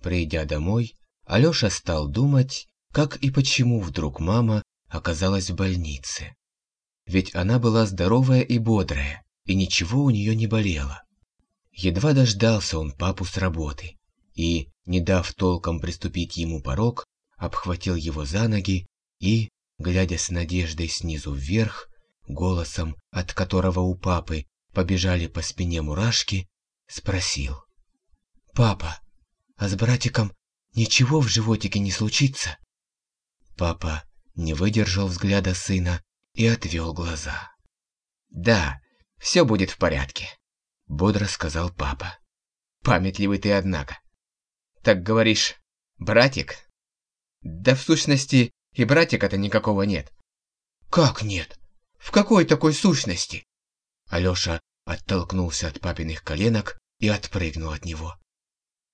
Придя домой, Алёша стал думать, как и почему вдруг мама оказалась в больнице. Ведь она была здоровая и бодрая, и ничего у нее не болело. Едва дождался он папу с работы и, не дав толком приступить ему порог, обхватил его за ноги и, глядя с надеждой снизу вверх, голосом, от которого у папы побежали по спине мурашки, спросил. «Папа, а с братиком ничего в животике не случится?» Папа не выдержал взгляда сына и отвел глаза. «Да, все будет в порядке», — бодро сказал папа. «Памятливый ты, однако. Так говоришь, братик?» «Да в сущности и братика-то никакого нет». «Как нет? В какой такой сущности?» Алёша оттолкнулся от папиных коленок и отпрыгнул от него.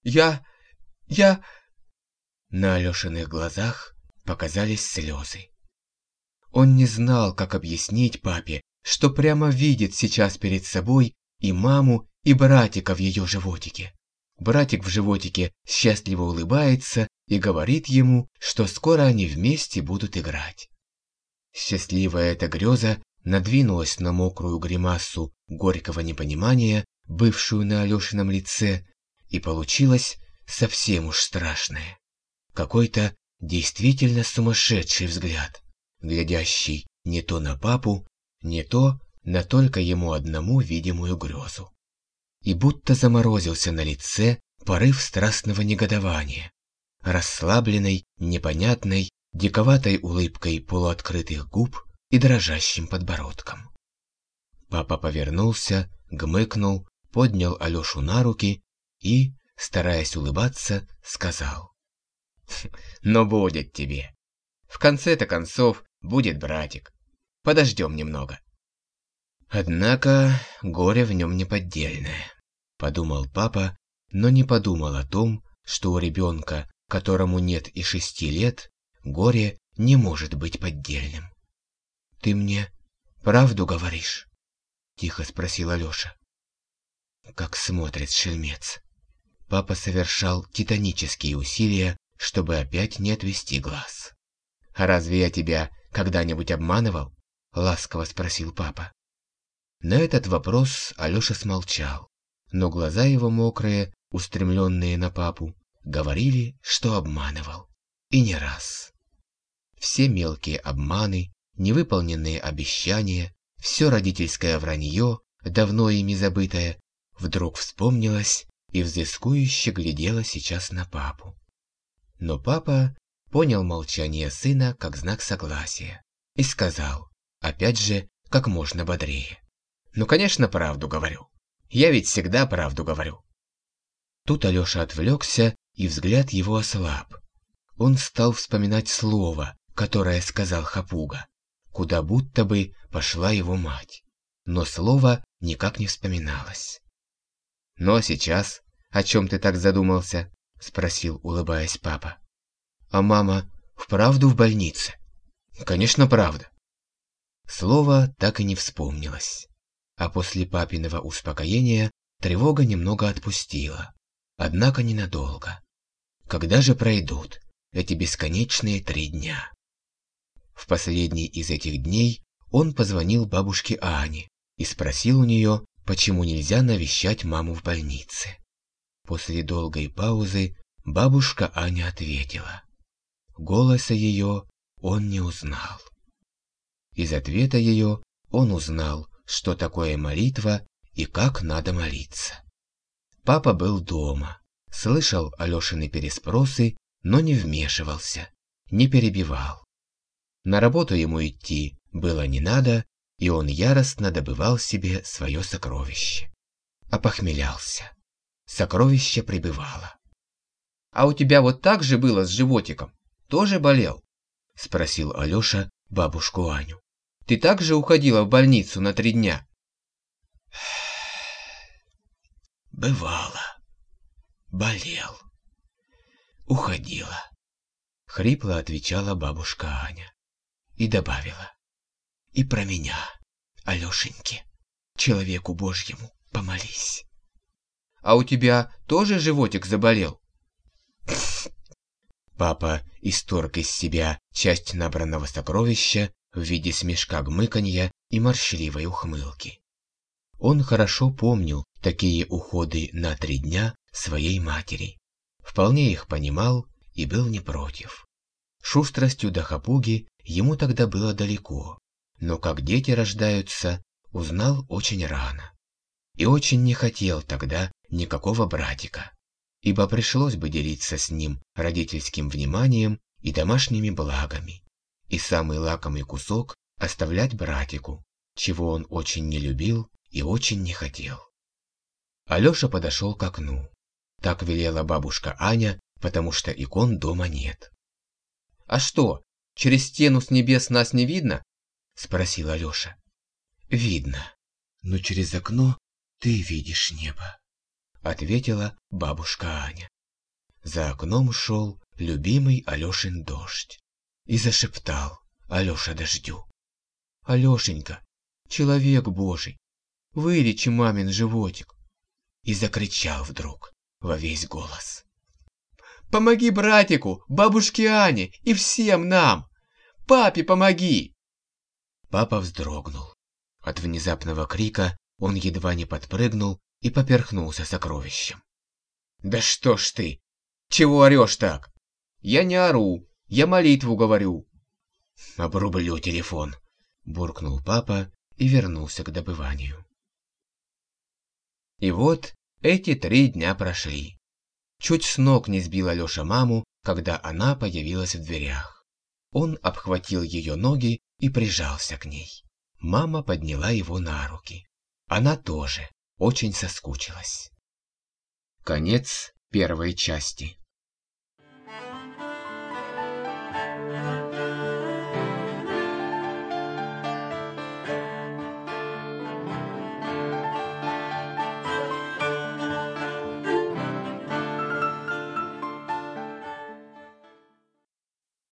«Я... я...» На Алёшиных глазах показались слезы. Он не знал, как объяснить папе, что прямо видит сейчас перед собой и маму, и братика в ее животике. Братик в животике счастливо улыбается и говорит ему, что скоро они вместе будут играть. Счастливая эта греза надвинулась на мокрую гримасу горького непонимания, бывшую на Алешином лице, и получилось совсем уж страшное. Какой-то действительно сумасшедший взгляд глядящий не то на папу, не то на только ему одному видимую грезу. И будто заморозился на лице порыв страстного негодования, расслабленной, непонятной, диковатой улыбкой полуоткрытых губ и дрожащим подбородком. Папа повернулся, гмыкнул, поднял Алёшу на руки и, стараясь улыбаться, сказал. «Но будет тебе. В конце-то концов, будет братик. Подождем немного. Однако горе в нем неподдельное, подумал папа, но не подумал о том, что у ребенка, которому нет и шести лет, горе не может быть поддельным. «Ты мне правду говоришь?» – тихо спросил Алёша. Как смотрит шельмец. Папа совершал титанические усилия, чтобы опять не отвести глаз. «А разве я тебя когда-нибудь обманывал?» — ласково спросил папа. На этот вопрос Алёша смолчал, но глаза его мокрые, устремленные на папу, говорили, что обманывал. И не раз. Все мелкие обманы, невыполненные обещания, все родительское вранье, давно ими забытое, вдруг вспомнилось и взыскующе глядело сейчас на папу. Но папа понял молчание сына как знак согласия и сказал, опять же, как можно бодрее. «Ну, конечно, правду говорю. Я ведь всегда правду говорю». Тут Алёша отвлекся, и взгляд его ослаб. Он стал вспоминать слово, которое сказал Хапуга, куда будто бы пошла его мать. Но слово никак не вспоминалось. «Ну а сейчас, о чем ты так задумался?» – спросил, улыбаясь папа. А мама вправду в больнице? Конечно, правда. Слово так и не вспомнилось. А после папиного успокоения тревога немного отпустила. Однако ненадолго. Когда же пройдут эти бесконечные три дня? В последний из этих дней он позвонил бабушке Ане и спросил у нее, почему нельзя навещать маму в больнице. После долгой паузы бабушка Аня ответила. Голоса ее он не узнал. Из ответа ее он узнал, что такое молитва и как надо молиться. Папа был дома, слышал Алешины переспросы, но не вмешивался, не перебивал. На работу ему идти было не надо, и он яростно добывал себе свое сокровище. Опохмелялся. Сокровище прибывало. «А у тебя вот так же было с животиком?» тоже болел?» – спросил Алёша бабушку Аню. «Ты также уходила в больницу на три дня?» «Бывало. Болел. Уходила», – хрипло отвечала бабушка Аня. И добавила. «И про меня, Алёшеньки, человеку Божьему, помолись». «А у тебя тоже животик заболел?» Папа исторг из себя часть набранного сокровища в виде смешка гмыканья и морщливой ухмылки. Он хорошо помнил такие уходы на три дня своей матери. Вполне их понимал и был не против. Шустростью до хапуги ему тогда было далеко, но как дети рождаются, узнал очень рано. И очень не хотел тогда никакого братика, ибо пришлось бы делиться с ним родительским вниманием и домашними благами, и самый лакомый кусок оставлять братику, чего он очень не любил и очень не хотел. Алёша подошел к окну. Так велела бабушка Аня, потому что икон дома нет. «А что, через стену с небес нас не видно?» – спросил Алёша. «Видно, но через окно ты видишь небо», – ответила бабушка Аня. За окном шел любимый Алёшин дождь и зашептал Алёша дождю. «Алёшенька, человек божий, вылечи мамин животик!» И закричал вдруг во весь голос. «Помоги братику, бабушке Ане и всем нам! Папе помоги!» Папа вздрогнул. От внезапного крика он едва не подпрыгнул и поперхнулся сокровищем. «Да что ж ты! Чего орешь так? Я не ору, я молитву говорю!» «Обрублю телефон!» – буркнул папа и вернулся к добыванию. И вот эти три дня прошли. Чуть с ног не сбила Лёша маму, когда она появилась в дверях. Он обхватил ее ноги и прижался к ней. Мама подняла его на руки. Она тоже очень соскучилась. Конец первой части. Thank you.